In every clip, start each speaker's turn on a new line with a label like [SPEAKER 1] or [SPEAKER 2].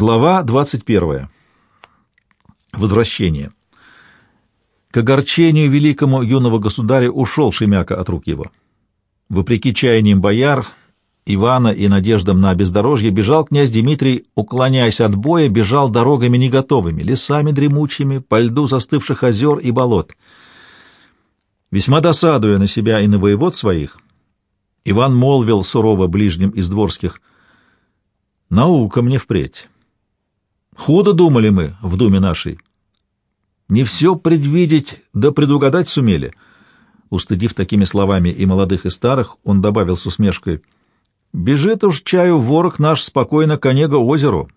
[SPEAKER 1] Глава 21. Возвращение. К огорчению великому юного государя ушел Шемяка от рук его. Вопреки чаяниям бояр, Ивана и надеждам на бездорожье, бежал князь Дмитрий, уклоняясь от боя, бежал дорогами неготовыми, лесами дремучими, по льду застывших озер и болот. Весьма досадуя на себя и на воевод своих, Иван молвил сурово ближним из дворских, «Наука мне впредь». Худо думали мы в думе нашей. Не все предвидеть да предугадать сумели. Устыдив такими словами и молодых, и старых, он добавил с усмешкой, «Бежит уж чаю ворог наш спокойно к Онего озеру,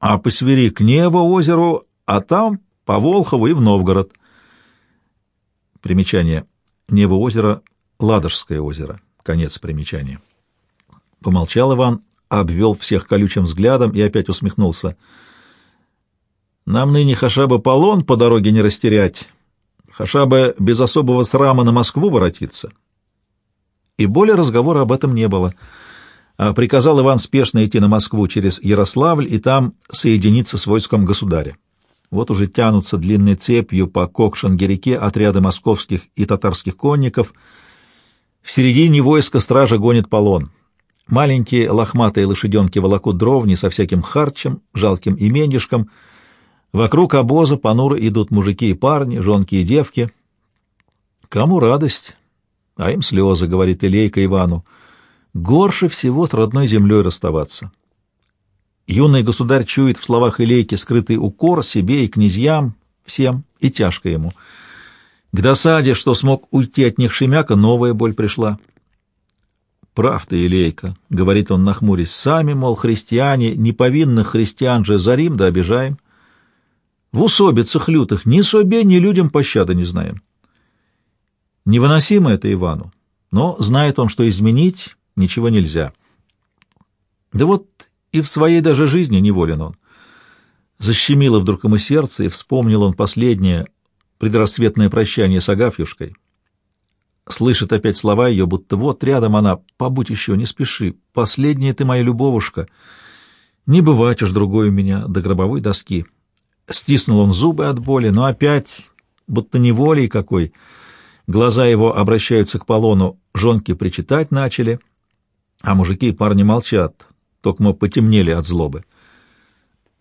[SPEAKER 1] а по свери к Нево озеру, а там по Волхову и в Новгород». Примечание. Нево озеро — Ладожское озеро. Конец примечания. Помолчал Иван, обвел всех колючим взглядом и опять усмехнулся — нам ныне хаша бы полон по дороге не растерять, хаша бы без особого срама на Москву воротиться. И более разговора об этом не было. А приказал Иван спешно идти на Москву через Ярославль и там соединиться с войском государя. Вот уже тянутся длинной цепью по Кокшангереке отряды московских и татарских конников. В середине войска стража гонит полон. Маленькие лохматые лошаденки волокут дровни со всяким харчем, жалким именишком — Вокруг обоза понуро идут мужики и парни, жонки и девки. Кому радость, а им слезы, — говорит Илейка Ивану. Горше всего с родной землей расставаться. Юный государь чует в словах Илейки скрытый укор себе и князьям, всем, и тяжко ему. К досаде, что смог уйти от них Шемяка, новая боль пришла. «Прав ты, Илейка», — говорит он, нахмурясь, — «сами, мол, христиане, неповинных христиан же зарим да обижаем». В усобицах лютых ни себе, ни людям пощады не знаем. Невыносимо это Ивану, но знает он, что изменить ничего нельзя. Да вот и в своей даже жизни неволен он. Защемило вдруг ему сердце, и вспомнил он последнее предрассветное прощание с Агафьюшкой. Слышит опять слова ее, будто вот рядом она, побудь еще, не спеши, последняя ты моя любовушка, не бывать уж другой у меня до гробовой доски. Стиснул он зубы от боли, но опять, будто неволей какой, глаза его обращаются к полону, жонки причитать начали, а мужики и парни молчат, только мы потемнели от злобы.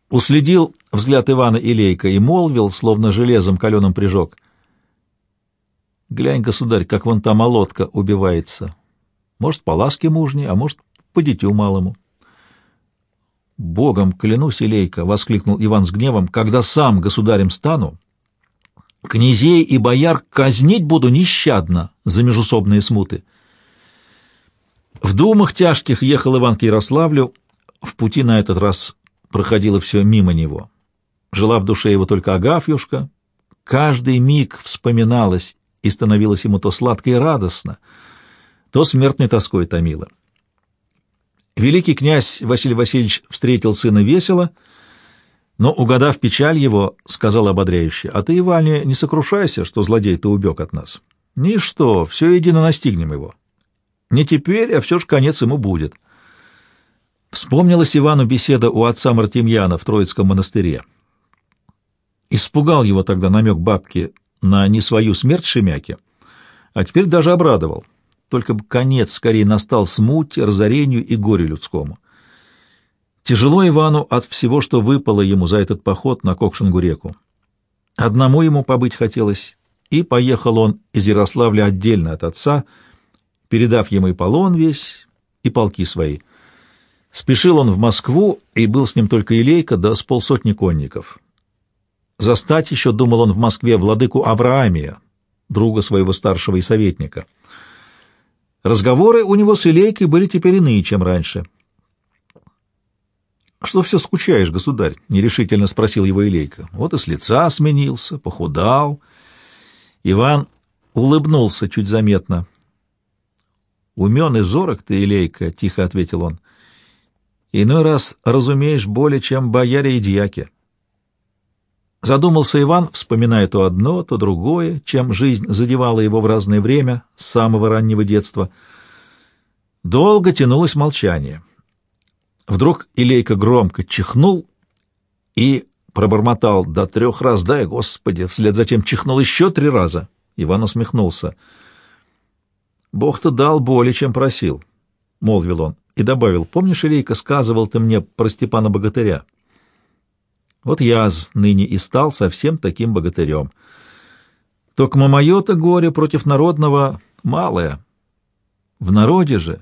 [SPEAKER 1] Уследил взгляд Ивана Илейка и молвил, словно железом каленым прижег. «Глянь, государь, как вон та молотка убивается. Может, по ласке мужней, а может, по дитю малому». «Богом клянусь, Илейка!» — воскликнул Иван с гневом. «Когда сам государем стану, князей и бояр казнить буду нещадно за межусобные смуты». В думах тяжких ехал Иван к Ярославлю. В пути на этот раз проходило все мимо него. Жила в душе его только Агафьюшка. Каждый миг вспоминалось и становилось ему то сладко и радостно, то смертной тоской томило. Великий князь Василий Васильевич встретил сына весело, но, угадав печаль его, сказал ободряюще, «А ты, Иване, не сокрушайся, что злодей-то убег от нас. Ничто, все едино настигнем его. Не теперь, а все ж конец ему будет». Вспомнилась Ивану беседа у отца Мартемьяна в Троицком монастыре. Испугал его тогда намек бабки на не свою смерть Шемяки, а теперь даже обрадовал только бы конец скорее настал смуте, разорению и горю людскому. Тяжело Ивану от всего, что выпало ему за этот поход на Кокшингу-реку. Одному ему побыть хотелось, и поехал он из Ярославля отдельно от отца, передав ему и полон весь, и полки свои. Спешил он в Москву, и был с ним только Илейка, да с полсотни конников. Застать еще думал он в Москве владыку Авраамия, друга своего старшего и советника — Разговоры у него с Илейкой были теперь иные, чем раньше. «Что все скучаешь, государь?» — нерешительно спросил его Илейка. «Вот и с лица сменился, похудал». Иван улыбнулся чуть заметно. «Умен и зорок ты, Илейка», — тихо ответил он. «Иной раз разумеешь более, чем бояре и дьяки». Задумался Иван, вспоминая то одно, то другое, чем жизнь задевала его в разное время, с самого раннего детства. Долго тянулось молчание. Вдруг Илейка громко чихнул и пробормотал до трех раз «дай, Господи!» вслед затем чихнул еще три раза. Иван усмехнулся. «Бог-то дал более, чем просил», — молвил он, и добавил, «Помнишь, Илейка, сказывал ты мне про Степана Богатыря?» Вот я ныне и стал совсем таким богатырем. Только мое-то горе против народного малое. В народе же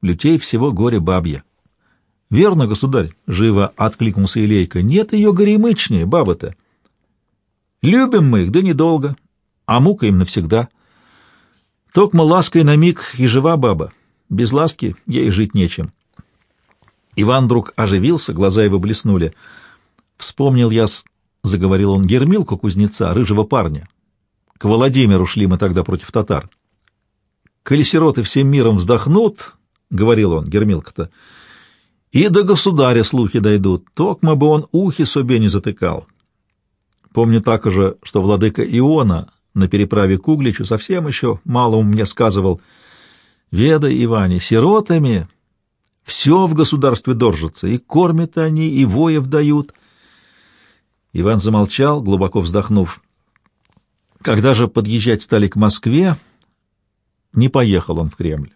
[SPEAKER 1] лютей всего горе бабье. — Верно, государь, — живо откликнулся Илейка, — нет ее горемычнее, баба-то. Любим мы их, да недолго, а мукаем навсегда. Токмо лаской на миг и жива баба, без ласки ей жить нечем. Иван вдруг оживился, глаза его блеснули. Вспомнил я, — заговорил он, — гермилку кузнеца, рыжего парня. К Владимиру шли мы тогда против татар. Коли сироты всем миром вздохнут, — говорил он, гермилка-то, — и до государя слухи дойдут, токмо бы он ухи себе не затыкал. Помню так же, что владыка Иона на переправе к Угличу совсем еще мало мне сказывал. Ведай, Иване, сиротами все в государстве доржится, и кормят они, и воев дают. Иван замолчал, глубоко вздохнув. Когда же подъезжать стали к Москве, не поехал он в Кремль.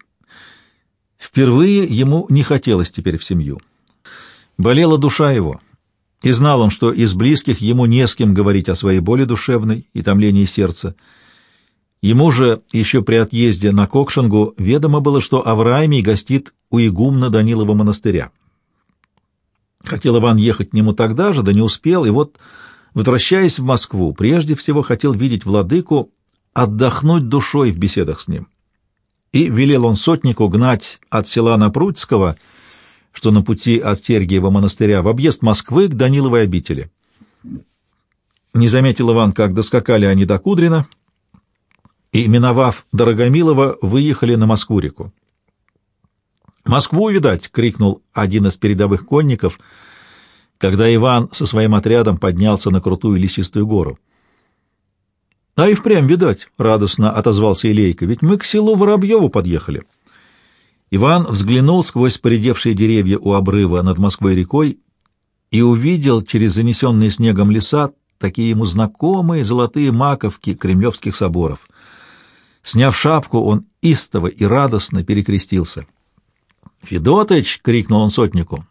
[SPEAKER 1] Впервые ему не хотелось теперь в семью. Болела душа его, и знал он, что из близких ему не с кем говорить о своей боли душевной и томлении сердца. Ему же еще при отъезде на Кокшингу ведомо было, что Авраамий гостит у игумна Данилова монастыря. Хотел Иван ехать к нему тогда же, да не успел, и вот, возвращаясь в Москву, прежде всего хотел видеть владыку, отдохнуть душой в беседах с ним и велел он сотнику гнать от села Напрудского, что на пути от Тергиева монастыря, в объезд Москвы к Даниловой обители. Не заметил Иван, как доскакали они до Кудрина, и, миновав Дорогомилова, выехали на Москву-реку. «Москву, видать!» — крикнул один из передовых конников, когда Иван со своим отрядом поднялся на крутую лесистую гору. — А и впрямь, видать, — радостно отозвался Илейка, — ведь мы к селу Воробьеву подъехали. Иван взглянул сквозь поредевшие деревья у обрыва над Москвой-рекой и увидел через занесенные снегом леса такие ему знакомые золотые маковки кремлевских соборов. Сняв шапку, он истово и радостно перекрестился. «Федотыч!» — крикнул он сотнику.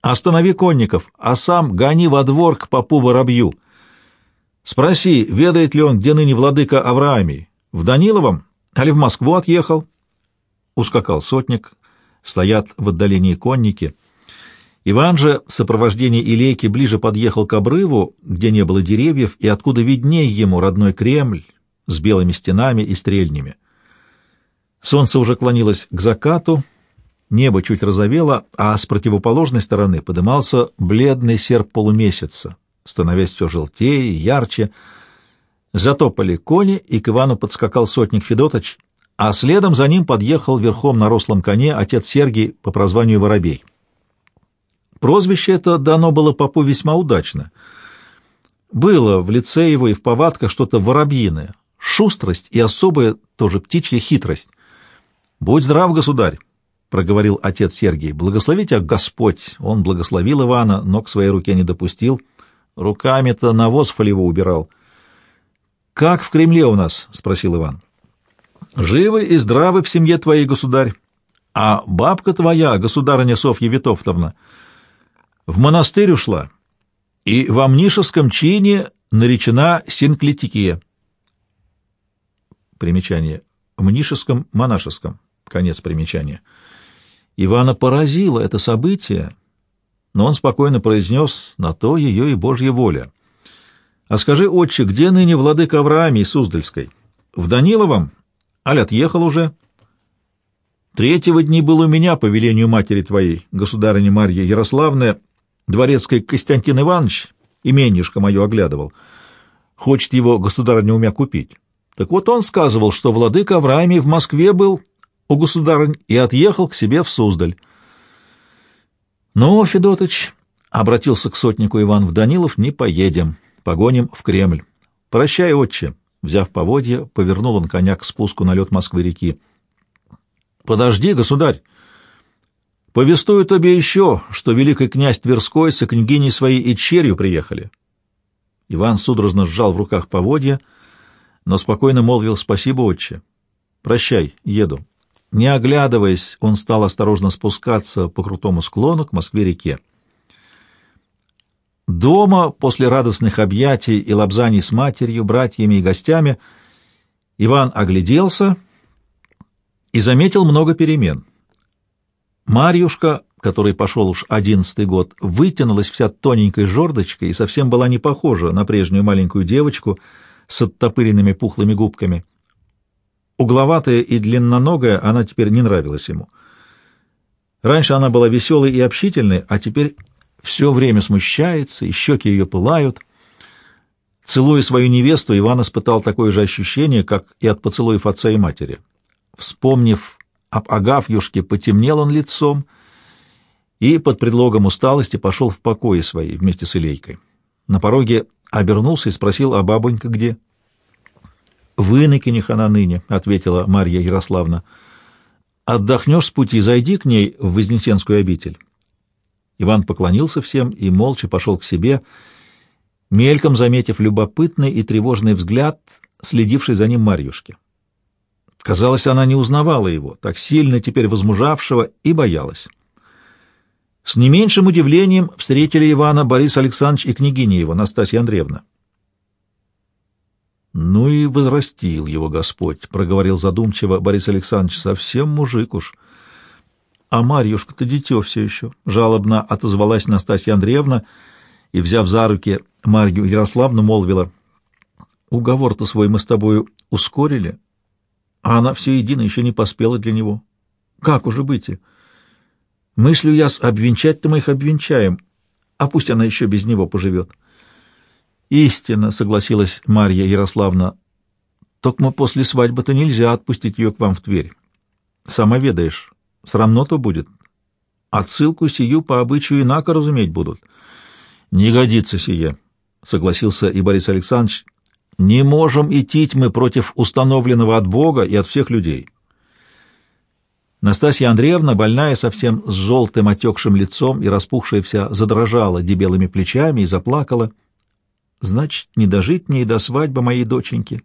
[SPEAKER 1] «Останови конников, а сам гони во двор к попу Воробью!» Спроси, ведает ли он, где ныне владыка Авраамий, в Даниловом, али в Москву отъехал? Ускакал сотник, стоят в отдалении конники. Иван же в сопровождении Илейки ближе подъехал к обрыву, где не было деревьев, и откуда видней ему родной Кремль с белыми стенами и стрельнями. Солнце уже клонилось к закату, небо чуть розовело, а с противоположной стороны подымался бледный серп полумесяца, становясь все желтее и ярче. Затопали кони, и к Ивану подскакал сотник Федоточ, а следом за ним подъехал верхом на рослом коне отец Сергий по прозванию Воробей. Прозвище это дано было попу весьма удачно. Было в лице его и в повадках что-то воробьиное, шустрость и особая тоже птичья хитрость. «Будь здрав, государь!» — проговорил отец Сергий. «Благослови тебя Господь!» Он благословил Ивана, но к своей руке не допустил — Руками-то навоз фолево убирал. «Как в Кремле у нас?» — спросил Иван. «Живы и здравы в семье твоей, государь. А бабка твоя, государыня Софья Витовтовна, в монастырь ушла, и в Амнишевском чине наречена Синклитикия». Примечание. В Мнишеском монашеском. Конец примечания. Ивана поразило это событие, но он спокойно произнес «На то ее и Божья воля». «А скажи, отче, где ныне владыка Авраамий Суздальской? В Даниловом? Аль отъехал уже?» «Третьего дни был у меня, по велению матери твоей, государыня Марья Ярославная, дворецкой Костянтин Иванович, именишко мое оглядывал. Хочет его государыня у меня купить. Так вот он сказывал, что владыка Авраамий в Москве был у государынь и отъехал к себе в Суздаль. «Ну, Федотыч», — обратился к сотнику Иван в Данилов, — «не поедем, погоним в Кремль. Прощай, отче». Взяв поводья, повернул он коня к спуску на лед Москвы-реки. «Подожди, государь!» Повествую тебе еще, что великий князь Тверской со княгиней своей и черью приехали. Иван судорожно сжал в руках поводья, но спокойно молвил «Спасибо, отче. Прощай, еду». Не оглядываясь, он стал осторожно спускаться по крутому склону к Москве-реке. Дома, после радостных объятий и лобзаний с матерью, братьями и гостями, Иван огляделся и заметил много перемен — Марьюшка, который пошел уж одиннадцатый год, вытянулась вся тоненькой жердочкой и совсем была не похожа на прежнюю маленькую девочку с оттопыренными пухлыми губками. Угловатая и длинноногая, она теперь не нравилась ему. Раньше она была веселой и общительной, а теперь все время смущается, и щеки ее пылают. Целуя свою невесту, Иван испытал такое же ощущение, как и от поцелуев отца и матери. Вспомнив об Агафьюшке потемнел он лицом и под предлогом усталости пошел в покои свои вместе с Илейкой. На пороге обернулся и спросил, а бабонька где? — В инокинях она ныне, — ответила Марья Ярославна. — Отдохнешь с пути, зайди к ней в Вознесенскую обитель. Иван поклонился всем и молча пошел к себе, мельком заметив любопытный и тревожный взгляд, следивший за ним Марьюшки. Казалось, она не узнавала его, так сильно теперь возмужавшего, и боялась. С не меньшим удивлением встретили Ивана Борис Александрович и княгиня его, Настасья Андреевна. «Ну и возрастил его Господь», — проговорил задумчиво Борис Александрович, — «совсем мужик уж». «А Марьюшка-то дитё все еще», — жалобно отозвалась Настасья Андреевна и, взяв за руки Марью Ярославну, молвила, «Уговор-то свой мы с тобою ускорили, а она все едино еще не поспела для него. Как уже быть? Мыслю я с обвенчать-то мы их обвенчаем, а пусть она еще без него поживет. Истинно, согласилась Марья Ярославна, только после свадьбы-то нельзя отпустить ее к вам в Тверь. Сама ведаешь, срамно-то будет. Отсылку сию по обычаю инако разуметь будут. Не годится сие, согласился и Борис Александрович, не можем идти мы против установленного от Бога и от всех людей. Настасья Андреевна, больная совсем с желтым отекшим лицом и распухшая вся, задрожала дебелыми плечами и заплакала. Значит, не дожить мне и до свадьбы моей доченьки.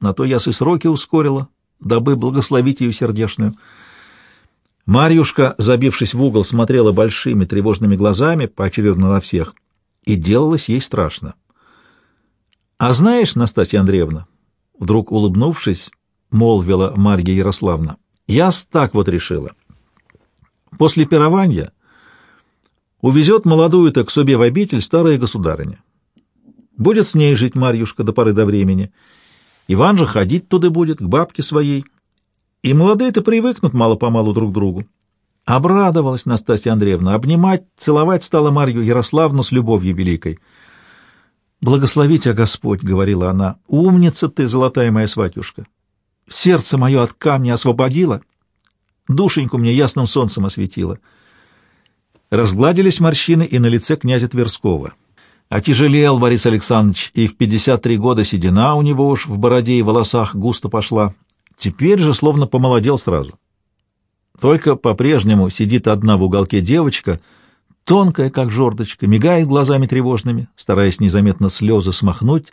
[SPEAKER 1] На то я и сроки ускорила, дабы благословить ее сердешную. Марьюшка, забившись в угол, смотрела большими тревожными глазами, поочередно на всех, и делалось ей страшно. А знаешь, Настасья Андреевна, вдруг улыбнувшись, молвила Марья Ярославна, я так вот решила. После пирования увезет молодую-то к себе в обитель старая государыня. Будет с ней жить Марьюшка до поры до времени. Иван же ходить туда будет, к бабке своей. И молодые-то привыкнут мало-помалу друг к другу. Обрадовалась Настасья Андреевна. Обнимать, целовать стала Марью Ярославну с любовью великой — «Благослови тебя, Господь!» — говорила она. «Умница ты, золотая моя сватюшка! Сердце мое от камня освободило, душеньку мне ясным солнцем осветило». Разгладились морщины и на лице князя Тверского. Отяжелел Борис Александрович, и в пятьдесят три года седина у него уж в бороде и волосах густо пошла. Теперь же словно помолодел сразу. Только по-прежнему сидит одна в уголке девочка — тонкая, как жердочка, мигает глазами тревожными, стараясь незаметно слезы смахнуть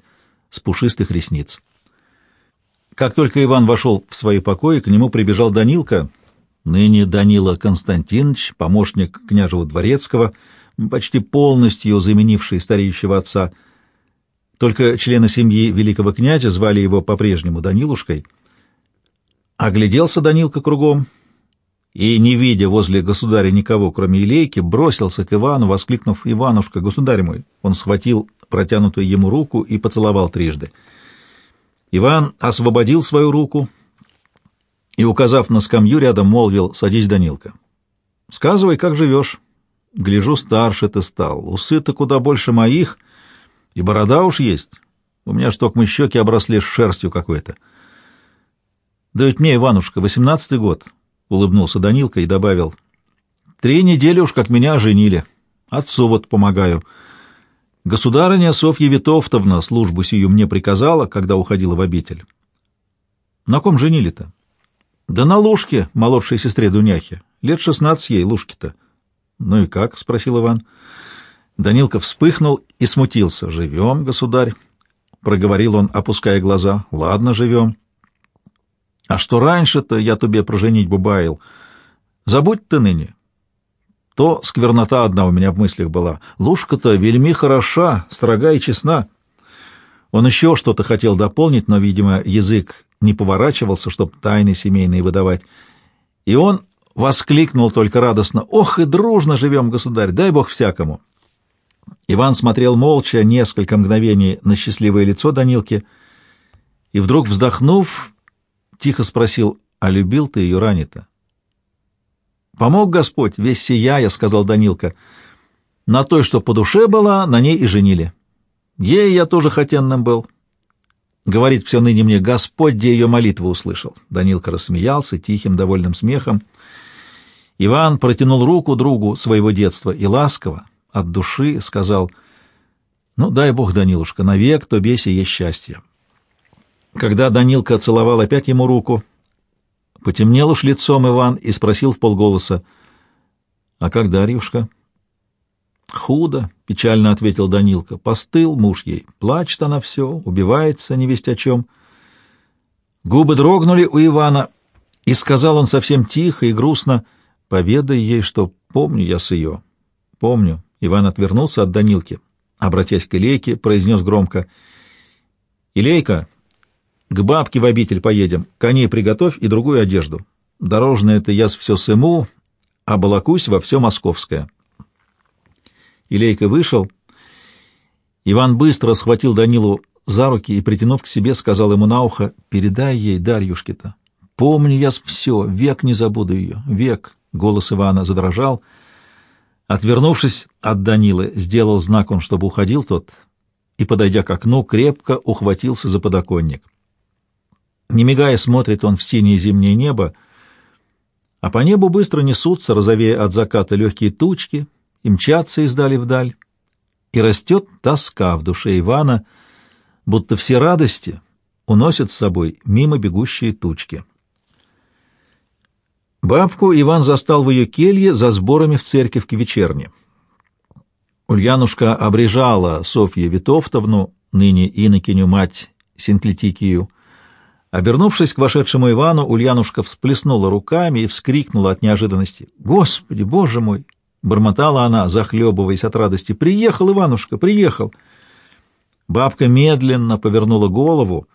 [SPEAKER 1] с пушистых ресниц. Как только Иван вошел в свои покои, к нему прибежал Данилка, ныне Данила Константинович, помощник княжего дворецкого, почти полностью заменивший стареющего отца. Только члены семьи великого князя звали его по-прежнему Данилушкой. Огляделся Данилка кругом — и, не видя возле государя никого, кроме Илейки, бросился к Ивану, воскликнув «Иванушка, государь мой!» Он схватил протянутую ему руку и поцеловал трижды. Иван освободил свою руку и, указав на скамью рядом, молвил «Садись, Данилка». «Сказывай, как живешь?» «Гляжу, старше ты стал, усы-то куда больше моих, и борода уж есть. У меня только щеки обросли шерстью какой-то». «Да ведь мне, Иванушка, восемнадцатый год». — улыбнулся Данилка и добавил. «Три недели уж как меня женили. Отцу вот помогаю. Государыня Софья Витовтовна службу сию мне приказала, когда уходила в обитель. На ком женили-то?» Да на Лужке, молодшей сестре Дуняхи. Лет шестнадцать ей, Лужке-то. Ну и как? — спросил Иван. Данилка вспыхнул и смутился. Живем, государь, — проговорил он, опуская глаза. Ладно, живем. А что раньше-то я тебе про женитьбу баил? Забудь ты ныне. То сквернота одна у меня в мыслях была. Лужка-то вельми хороша, строга и честна. Он еще что-то хотел дополнить, но, видимо, язык не поворачивался, чтобы тайны семейные выдавать. И он воскликнул только радостно. «Ох и дружно живем, государь! Дай бог всякому!» Иван смотрел молча несколько мгновений на счастливое лицо Данилки и вдруг, вздохнув, тихо спросил, «А любил ты ее ранее-то?» «Помог Господь, весь сияя», — сказал Данилка. «На той, что по душе была, на ней и женили. Ей я тоже хотенным был». Говорит все ныне мне, Господь, где ее молитву услышал. Данилка рассмеялся тихим, довольным смехом. Иван протянул руку другу своего детства и ласково, от души, сказал, «Ну, дай Бог, Данилушка, навек то бесе есть счастье». Когда Данилка целовал опять ему руку, потемнел уж лицом Иван и спросил в полголоса, «А как Дарьюшка?» «Худо», — печально ответил Данилка, — «постыл муж ей, плачет она все, убивается, не весть о чем». Губы дрогнули у Ивана, и сказал он совсем тихо и грустно, «Поведай ей, что помню я с ее». «Помню». Иван отвернулся от Данилки, обратясь к Илейке, произнес громко, «Илейка, к бабке в обитель поедем, коней приготовь и другую одежду. Дорожное-то я все сыму, а балакусь во все московское». Илейка вышел. Иван быстро схватил Данилу за руки и, притянув к себе, сказал ему на ухо, «Передай ей, Дарьюшке-то. Помню я все, век не забуду ее, век». Голос Ивана задрожал. Отвернувшись от Данилы, сделал знак он, чтобы уходил тот, и, подойдя к окну, крепко ухватился за подоконник. Не мигая, смотрит он в синее зимнее небо, а по небу быстро несутся, розовея от заката, легкие тучки — и мчатся издали вдаль, и растет тоска в душе Ивана, будто все радости уносят с собой мимо бегущие тучки. Бабку Иван застал в ее келье за сборами в церковь к вечерне. Ульянушка обрежала Софью Витовтовну, ныне инокиню мать Синклетикию. Обернувшись к вошедшему Ивану, Ульянушка всплеснула руками и вскрикнула от неожиданности. «Господи, Боже мой! Бормотала она, захлебываясь от радости. «Приехал, Иванушка, приехал!» Бабка медленно повернула голову,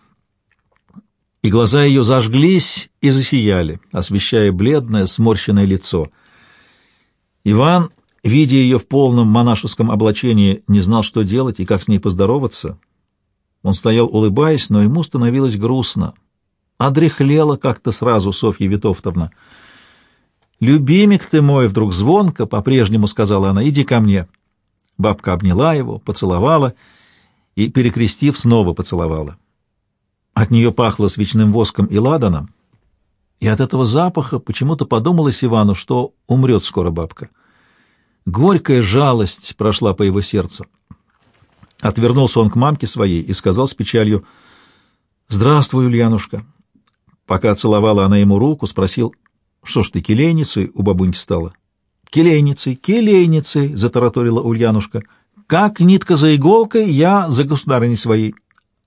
[SPEAKER 1] и глаза ее зажглись и засияли, освещая бледное, сморщенное лицо. Иван, видя ее в полном монашеском облачении, не знал, что делать и как с ней поздороваться. Он стоял, улыбаясь, но ему становилось грустно. Одряхлела как-то сразу Софья Витовтовна — «Любимик ты мой!» — вдруг звонко, по-прежнему сказала она, «иди ко мне». Бабка обняла его, поцеловала и, перекрестив, снова поцеловала. От нее пахло свечным воском и ладаном, и от этого запаха почему-то подумалось Ивану, что умрет скоро бабка. Горькая жалость прошла по его сердцу. Отвернулся он к мамке своей и сказал с печалью, «Здравствуй, Ульянушка». Пока целовала она ему руку, спросил, что ж ты, келейницей у бабуньки стала? Келейницей, келейницей, затараторила Ульянушка. Как нитка за иголкой, я за государыней своей.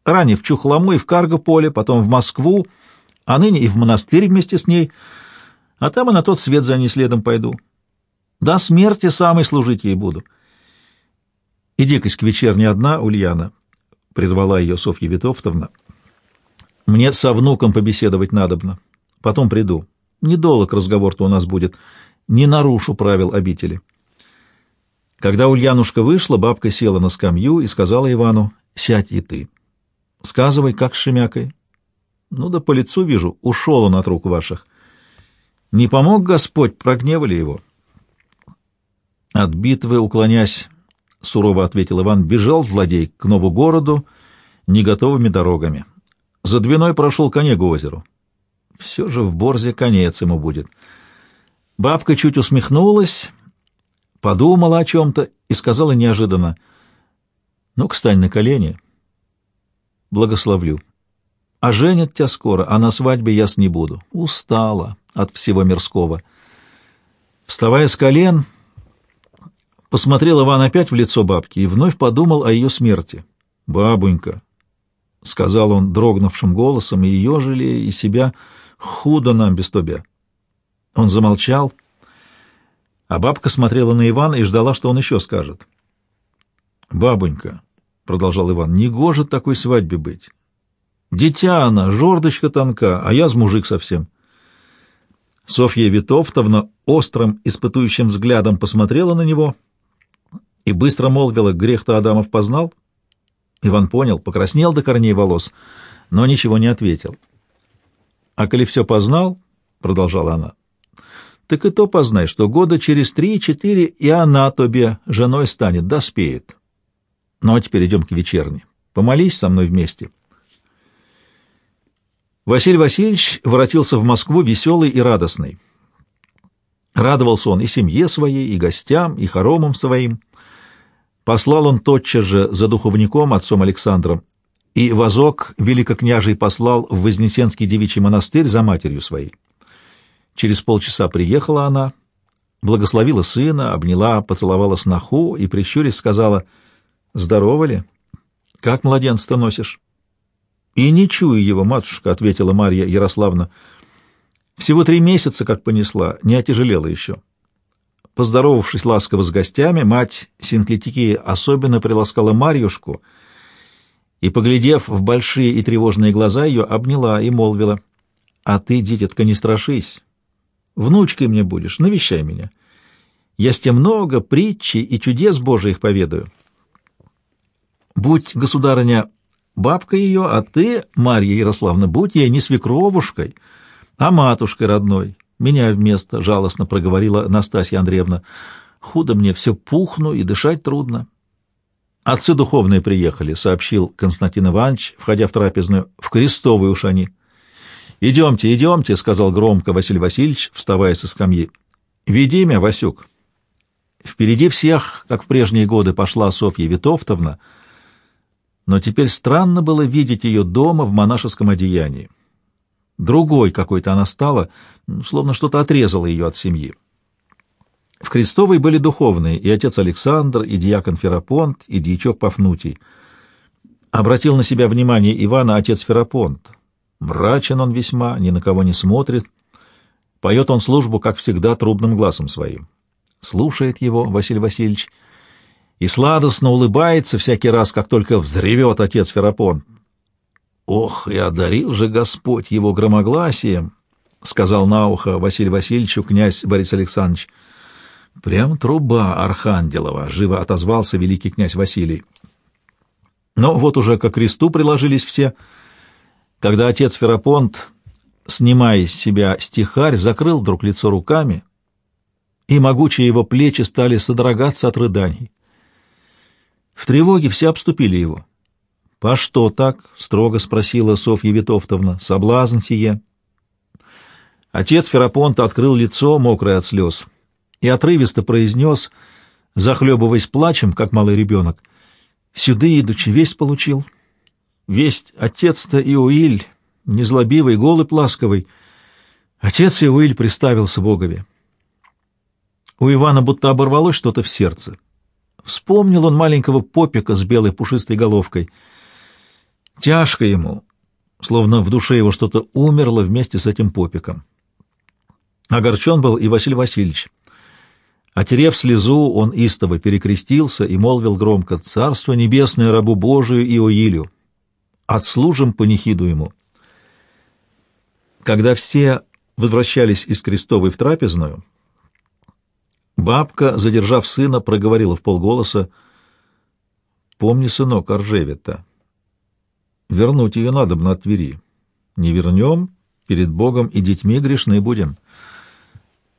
[SPEAKER 1] Ранее в Чухлому и в Каргополе, потом в Москву, а ныне и в монастырь вместе с ней, а там и на тот свет за ней следом пойду. До смерти самой служить ей буду. Иди-ка к вечерне одна, Ульяна, — прервала ее Софья Витовтовна. Мне со внуком побеседовать надобно. Потом приду. Недолг разговор-то у нас будет. Не нарушу правил обители. Когда Ульянушка вышла, бабка села на скамью и сказала Ивану, «Сядь и ты. Сказывай, как с Шемякой». «Ну да по лицу вижу, ушел он от рук ваших. Не помог Господь, прогневали его». От битвы, уклонясь, — сурово ответил Иван, — бежал злодей к нову городу неготовыми дорогами. За Двиной прошел к озеру. Все же в борзе конец ему будет. Бабка чуть усмехнулась, подумала о чем-то и сказала неожиданно, «Ну-ка, стань на колени. Благословлю». А женят тебя скоро, а на свадьбе яс не буду. Устала от всего мирского. Вставая с колен, посмотрел Иван опять в лицо бабки и вновь подумал о ее смерти. «Бабунька», — сказал он дрогнувшим голосом, и ее жалея, и себя, — «худо нам без тебя». Он замолчал, а бабка смотрела на Ивана и ждала, что он еще скажет. «Бабонька», — продолжал Иван, — «негоже такой свадьбе быть. Дитя она, жордочка тонка, а я с мужик совсем». Софья Витовтовна острым испытующим взглядом посмотрела на него и быстро молвила, грех-то Адамов познал. Иван понял, покраснел до корней волос, но ничего не ответил. «А коли все познал, — продолжала она, так и то познай, что года через три-четыре и она тебе женой станет, доспеет. Ну, а теперь идем к вечерне. Помолись со мной вместе. Василий Васильевич воротился в Москву веселый и радостный. Радовался он и семье своей, и гостям, и хоромам своим. Послал он тотчас же за духовником, отцом Александром, и возок великокняжий послал в Вознесенский девичий монастырь за матерью своей. Через полчаса приехала она, благословила сына, обняла, поцеловала сноху и, прищурясь, сказала, «Здорово ли? Как младенца носишь?» «И не чую его, матушка», — ответила Марья Ярославна. «Всего три месяца, как понесла, не отяжелела еще». Поздоровавшись ласково с гостями, мать Синклитики особенно приласкала Марьюшку и, поглядев в большие и тревожные глаза ее, обняла и молвила, «А ты, дитятка, не страшись, Внучкой мне будешь, навещай меня. Я с тем много притчи и чудес Божиих поведаю. Будь, государыня, бабка ее, а ты, Марья Ярославна, будь ей не свекровушкой, а матушкой родной. Меня вместо, — жалостно проговорила Настасья Андреевна. Худо мне, все пухну и дышать трудно. Отцы духовные приехали, — сообщил Константин Иванович, входя в трапезную. В крестовую уж они. «Идемте, идемте», — сказал громко Василий Васильевич, вставая со скамьи. «Веди меня, Васюк». Впереди всех, как в прежние годы, пошла Софья Витовтовна, но теперь странно было видеть ее дома в монашеском одеянии. Другой какой-то она стала, словно что-то отрезало ее от семьи. В Крестовой были духовные, и отец Александр, и диакон Ферапонт, и дьячок Пафнутий. Обратил на себя внимание Ивана отец Ферапонт — Мрачен он весьма, ни на кого не смотрит. Поет он службу, как всегда, трубным глазом своим. Слушает его Василий Васильевич и сладостно улыбается всякий раз, как только взревет отец Ферапон. «Ох, и одарил же Господь его громогласием!» — сказал на ухо Василий Васильевичу князь Борис Александрович. «Прям труба Архангелова!» — живо отозвался великий князь Василий. Но вот уже ко кресту приложились все — когда отец Ферапонт, снимая с себя стихарь, закрыл вдруг лицо руками, и могучие его плечи стали содрогаться от рыданий. В тревоге все обступили его. «По что так?» — строго спросила Софья Витовтовна. «Соблазн сие». Отец Ферапонта открыл лицо, мокрое от слез, и отрывисто произнес, захлебываясь плачем, как малый ребенок, «Сюды, идучи, весть получил, Весть отец-то Иоиль, незлобивый, голый, ласковый. Отец Иоиль приставился Богове. У Ивана будто оборвалось что-то в сердце. Вспомнил он маленького попика с белой пушистой головкой. Тяжко ему, словно в душе его что-то умерло вместе с этим попиком. Огорчен был и Василий Васильевич. Отерев слезу, он истово перекрестился и молвил громко «Царство небесное рабу Божию Иоилю!» отслужим панихиду ему. Когда все возвращались из Крестовой в трапезную, бабка, задержав сына, проговорила в полголоса, «Помни, сынок, Аржевета, вернуть ее надо на Твери. Не вернем, перед Богом и детьми грешны будем.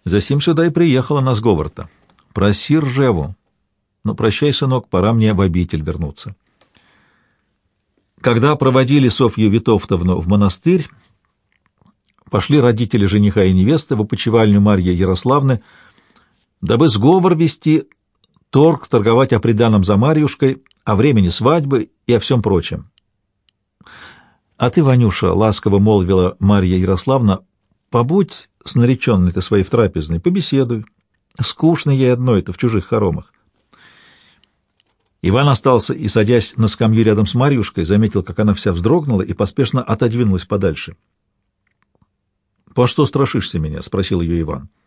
[SPEAKER 1] Засим сюда и приехала на сговор-то. Проси Ржеву. Ну, прощай, сынок, пора мне в обитель вернуться». Когда проводили Софью Витовтовну в монастырь, пошли родители жениха и невесты в опочивальню Марьи Ярославны, дабы сговор вести, торг торговать о приданом за Марьюшкой, о времени свадьбы и о всем прочем. А ты, Ванюша, — ласково молвила Марья Ярославна, — побудь с нареченной ты своей в трапезной, побеседуй. Скучно ей одно это в чужих хоромах. Иван остался и, садясь на скамью рядом с Марьюшкой, заметил, как она вся вздрогнула и поспешно отодвинулась подальше. — По что страшишься меня? — спросил ее Иван. —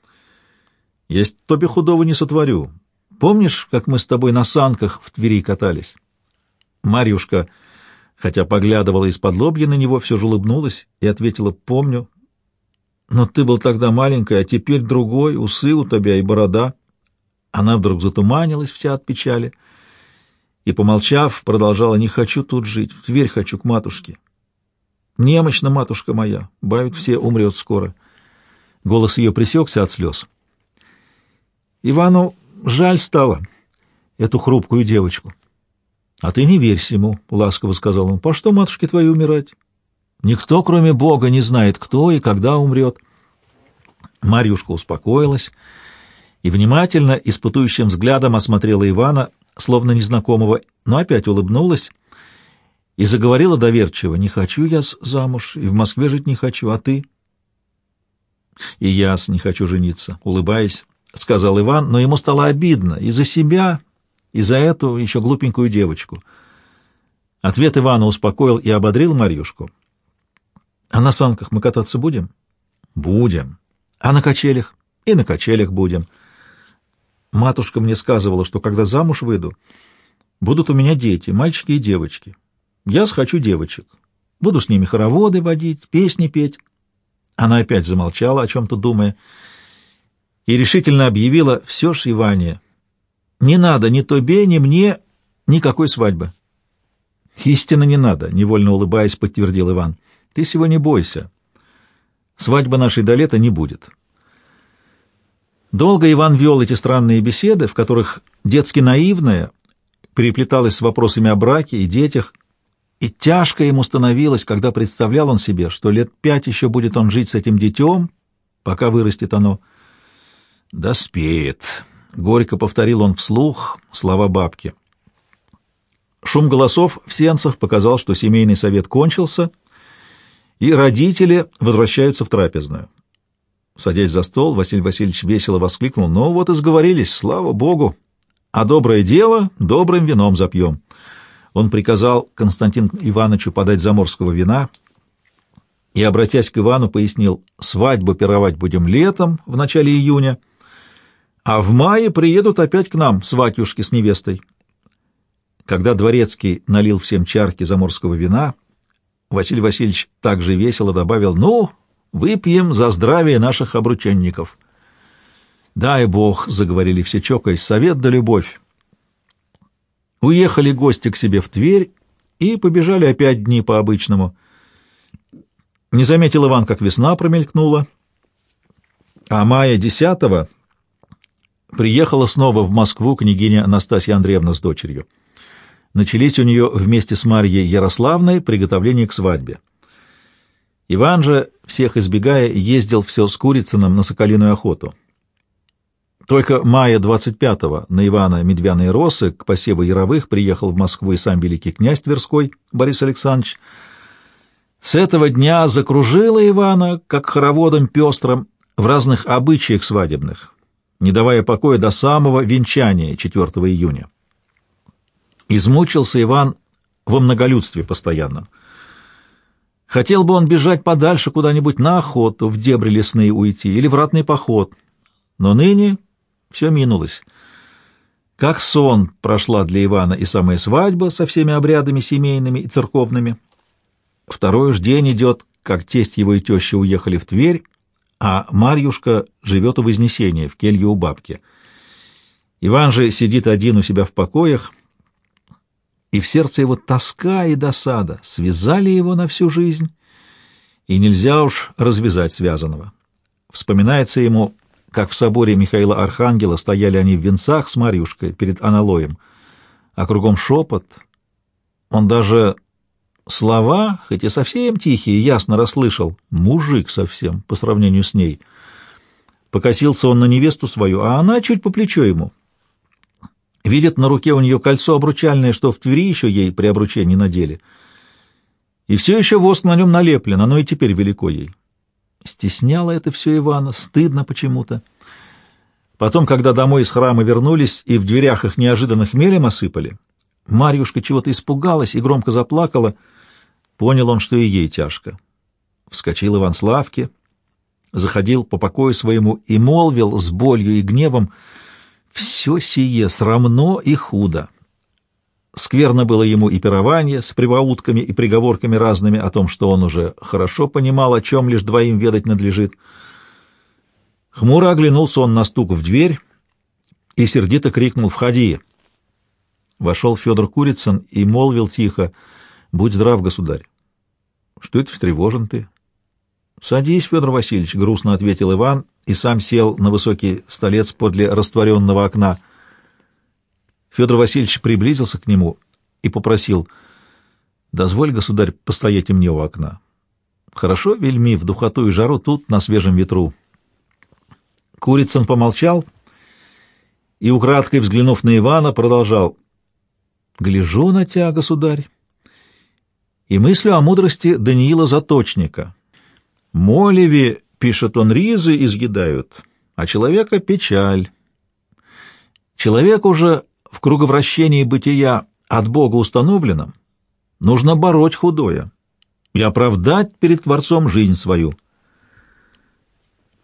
[SPEAKER 1] Есть тобе худого не сотворю. Помнишь, как мы с тобой на санках в Твери катались? Марьюшка, хотя поглядывала из-под лобья на него, все же улыбнулась и ответила «Помню». «Но ты был тогда маленькая, а теперь другой, усы у тебя и борода». Она вдруг затуманилась вся от печали — и, помолчав, продолжала, «Не хочу тут жить, в Тверь хочу к матушке». «Немощна матушка моя, бают все, умрет скоро». Голос ее пресекся от слез. Ивану жаль стало эту хрупкую девочку. — А ты не верь ему, — ласково сказал он. — По что матушке твоей умирать? Никто, кроме Бога, не знает, кто и когда умрет. Марьюшка успокоилась и внимательно, испытующим взглядом осмотрела Ивана, словно незнакомого, но опять улыбнулась и заговорила доверчиво. «Не хочу я замуж, и в Москве жить не хочу, а ты?» «И я не хочу жениться», — улыбаясь, сказал Иван, но ему стало обидно и за себя, и за эту еще глупенькую девочку. Ответ Ивана успокоил и ободрил Марьюшку. «А на санках мы кататься будем?» «Будем. А на качелях?» «И на качелях будем». Матушка мне сказывала, что когда замуж выйду, будут у меня дети, мальчики и девочки. Я схочу девочек. Буду с ними хороводы водить, песни петь. Она опять замолчала, о чем-то думая, и решительно объявила «Все ж, Иване, не надо ни тебе, ни мне никакой свадьбы». «Истинно не надо», — невольно улыбаясь, подтвердил Иван. «Ты сегодня бойся. Свадьбы нашей до лета не будет. Долго Иван вел эти странные беседы, в которых детски наивное переплеталось с вопросами о браке и детях, и тяжко ему становилось, когда представлял он себе, что лет пять еще будет он жить с этим детем, пока вырастет оно. «Доспеет», — горько повторил он вслух слова бабки. Шум голосов в сенцах показал, что семейный совет кончился, и родители возвращаются в трапезную. Садясь за стол, Василий Васильевич весело воскликнул. «Ну вот и сговорились, слава Богу! А доброе дело добрым вином запьем». Он приказал Константину Ивановичу подать заморского вина и, обратясь к Ивану, пояснил, «Свадьбу пировать будем летом, в начале июня, а в мае приедут опять к нам сватюшки с невестой». Когда Дворецкий налил всем чарки заморского вина, Василий Васильевич также весело добавил, «Ну, Выпьем за здравие наших обрученников. Дай Бог, — заговорили все чокой, — совет да любовь. Уехали гости к себе в Тверь и побежали опять дни по-обычному. Не заметил Иван, как весна промелькнула, а мая десятого приехала снова в Москву княгиня Анастасия Андреевна с дочерью. Начались у нее вместе с Марьей Ярославной приготовления к свадьбе. Иван же, всех избегая, ездил все с Курицыным на соколиную охоту. Только мая 25-го на Ивана Медвяные росы к посеву Яровых приехал в Москву и сам великий князь Тверской Борис Александрович. С этого дня закружила Ивана, как хороводом пестрым, в разных обычаях свадебных, не давая покоя до самого венчания 4 июня. Измучился Иван во многолюдстве постоянно. Хотел бы он бежать подальше куда-нибудь на охоту, в дебри лесные уйти или в ратный поход. Но ныне все минулось. Как сон прошла для Ивана и самая свадьба со всеми обрядами семейными и церковными. Второй уж день идет, как тесть его и теща уехали в Тверь, а Марьюшка живет у Вознесения, в келье у бабки. Иван же сидит один у себя в покоях — и в сердце его тоска и досада связали его на всю жизнь, и нельзя уж развязать связанного. Вспоминается ему, как в соборе Михаила Архангела стояли они в венцах с Марьюшкой перед аналоем, а кругом шепот. Он даже слова, хоть и совсем тихие, ясно расслышал. Мужик совсем, по сравнению с ней. Покосился он на невесту свою, а она чуть по плечо ему — Видит на руке у нее кольцо обручальное, что в Твери еще ей при обручении надели. И все еще воск на нем налеплен, оно и теперь велико ей. Стесняло это все Ивана, стыдно почему-то. Потом, когда домой из храма вернулись и в дверях их неожиданно хмелем осыпали, Марьюшка чего-то испугалась и громко заплакала. Понял он, что и ей тяжко. Вскочил Иван с лавки, заходил по покою своему и молвил с болью и гневом «Все сие срамно и худо». Скверно было ему и пирование с прибаутками и приговорками разными о том, что он уже хорошо понимал, о чем лишь двоим ведать надлежит. Хмуро оглянулся он на стук в дверь и сердито крикнул «Входи!». Вошел Федор Курицын и молвил тихо «Будь здрав, государь». «Что это встревожен ты?» «Садись, Федор Васильевич», — грустно ответил Иван и сам сел на высокий столец подле растворенного окна — Федор Васильевич приблизился к нему и попросил, «Дозволь, государь, постоять и мне у окна. Хорошо, вельми, в духоту и жару тут, на свежем ветру». Курицын помолчал и, украдкой взглянув на Ивана, продолжал, «Гляжу на тебя, государь, и мыслю о мудрости Даниила Заточника. Молеви, пишет он, ризы изъедают, а человека печаль. Человек уже в круговращении бытия от Бога установленном, нужно бороть худое и оправдать перед Творцом жизнь свою.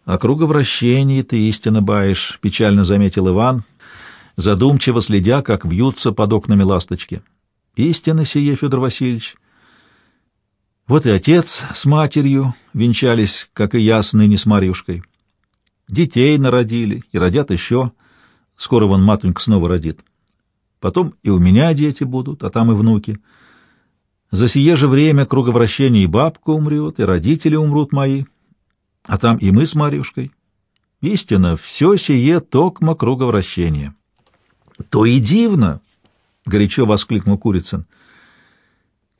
[SPEAKER 1] «О круговращении ты истинно баешь», — печально заметил Иван, задумчиво следя, как вьются под окнами ласточки. «Истинно сие, Федор Васильевич». Вот и отец с матерью венчались, как и я с ныне с Марьюшкой. Детей народили и родят еще. Скоро вон матунька снова родит. Потом и у меня дети будут, а там и внуки. За сие же время круговращения и бабка умрет, и родители умрут мои, а там и мы с Марьюшкой. Истинно, все сие токмо круговращение. — То и дивно! — горячо воскликнул Курицын.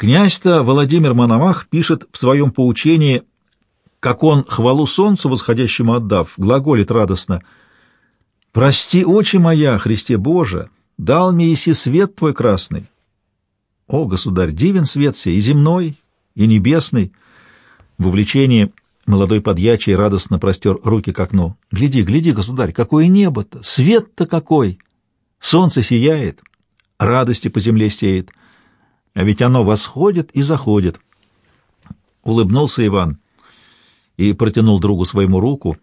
[SPEAKER 1] Князь-то Владимир Мономах пишет в своем поучении, как он, хвалу солнцу восходящему отдав, глаголит радостно «Прости, очи моя, Христе Боже!» дал мне еси свет твой красный. О, государь, дивен свет сей, и земной, и небесный. В увлечении молодой подьячий радостно простер руки к окну. Гляди, гляди, государь, какое небо-то, свет-то какой! Солнце сияет, радости по земле сеет, а ведь оно восходит и заходит. Улыбнулся Иван и протянул другу своему руку,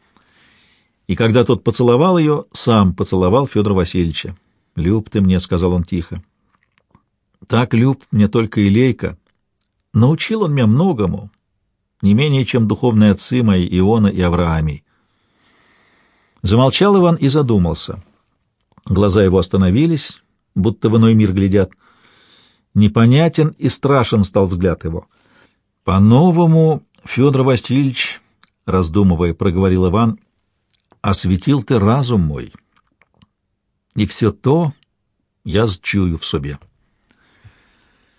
[SPEAKER 1] и когда тот поцеловал ее, сам поцеловал Федора Васильевича. «Люб ты мне», — сказал он тихо. «Так люб мне только Илейка. Научил он меня многому, не менее, чем духовные отцы мои Иона и Авраамий». Замолчал Иван и задумался. Глаза его остановились, будто в иной мир глядят. Непонятен и страшен стал взгляд его. «По-новому, Федор Васильевич, — раздумывая, проговорил Иван, — осветил ты разум мой» и все то я чую в себе.